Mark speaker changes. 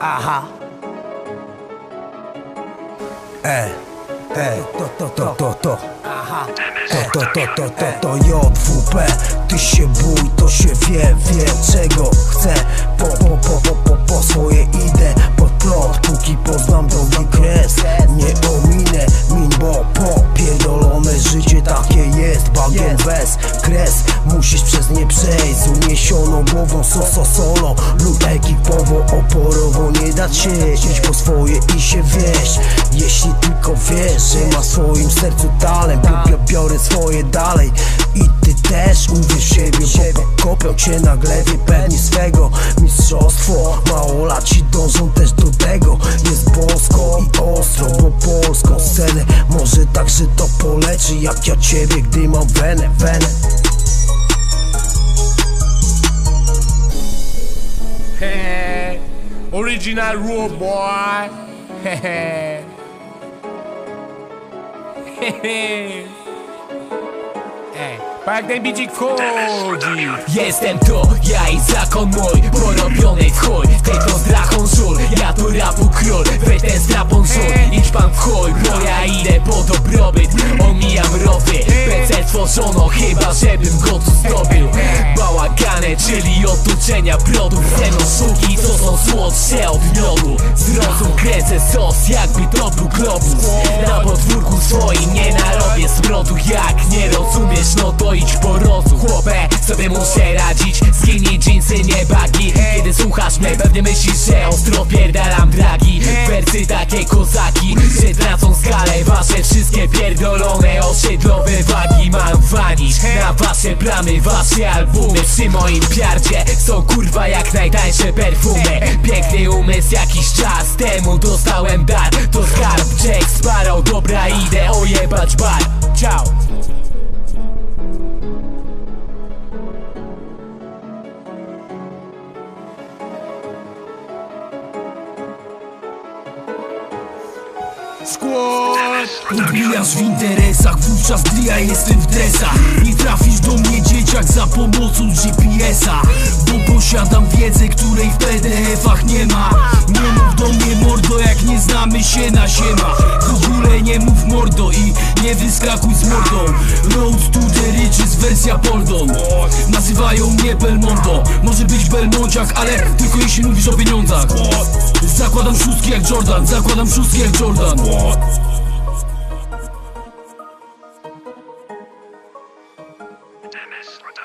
Speaker 1: Aha. E, e, to, to, to, to, to. Aha. To, to, to, to, to, to JWP Ty się bój, to się wie, wie czego chcę. Po, po, po, po, po, po swoje idę. Pod plot Póki poznam drogi kres. Nie ominę min, bo popierdolone życie takie jest. Bagien bez kres. Musisz przez przejść z uniesioną głową So, so, solo. Lub ekipowo Oporowo nie dać się Iść po swoje i się wieść. Jeśli tylko wiesz, że ma w swoim sercu talent Biorę, biorę swoje dalej. I ty też uwierz siebie Bo kopią cię na glebie pewni swego. Mistrzostwo Małolaci dążą też do tego. Jest bosko i ostro Bo polską scenę Może także to poleczy Jak ja ciebie, gdy mam wenę, wenę
Speaker 2: Original rude boy. Ej, pa jak ten bicik wchodzi.
Speaker 3: Jestem to, ja i zakon mój Porobiony w chuj, tylko z drachą żul Ja tu rapu król, wy ten strapon żul Idź pan w chuj, bo ja idę po dobrobyt Omijam rowy, PC tworzono Chyba żebym go tu zdobył. Bałagane, czyli otoczenia produkt Ten oszuki, co są słodsze od miodu Zrozum, kręcę sos, jakby to był globus. Na podwórku swoim nie narobię smrodu Jak nie rozumiesz, no to idź po rozum Chłopie, sobie muszę radzić Skinny jeansy, nie bagi. Kiedy słuchasz mnie, pewnie myślisz, że ostro pierdalam dragi. Wersy takie kozaki, że tracą skalę. Wasze wszystkie pierdolone osiedlowe wagi Mam wanić. Na wasze plamy, wasze albumy Przy moim piardzie są kurwa jak najtańsze perfumy Piękny umysł jakiś czas temu dostałem dar. To skarb Jack Sparrow, dobra idę ojebać bar. Ciao.
Speaker 2: Skład.
Speaker 4: Odbijasz w interesach, wówczas gdy ja jestem w dresach. Nie trafisz do mnie dzieciak za pomocą GPS-a Bo posiadam wiedzę, której PDF-ach nie ma. Nie mów do mnie mordo, jak nie znamy się na siema. W ogóle nie mów mordo i nie wyskakuj z mordą. Road to the riches wersja Poldon Nazywają mnie Belmondo. Może być Belmonciak, ale tylko jeśli mówisz o pieniądzach. Zakładam szóstki jak Jordan, zakładam szóstki jak Jordan.
Speaker 5: MS.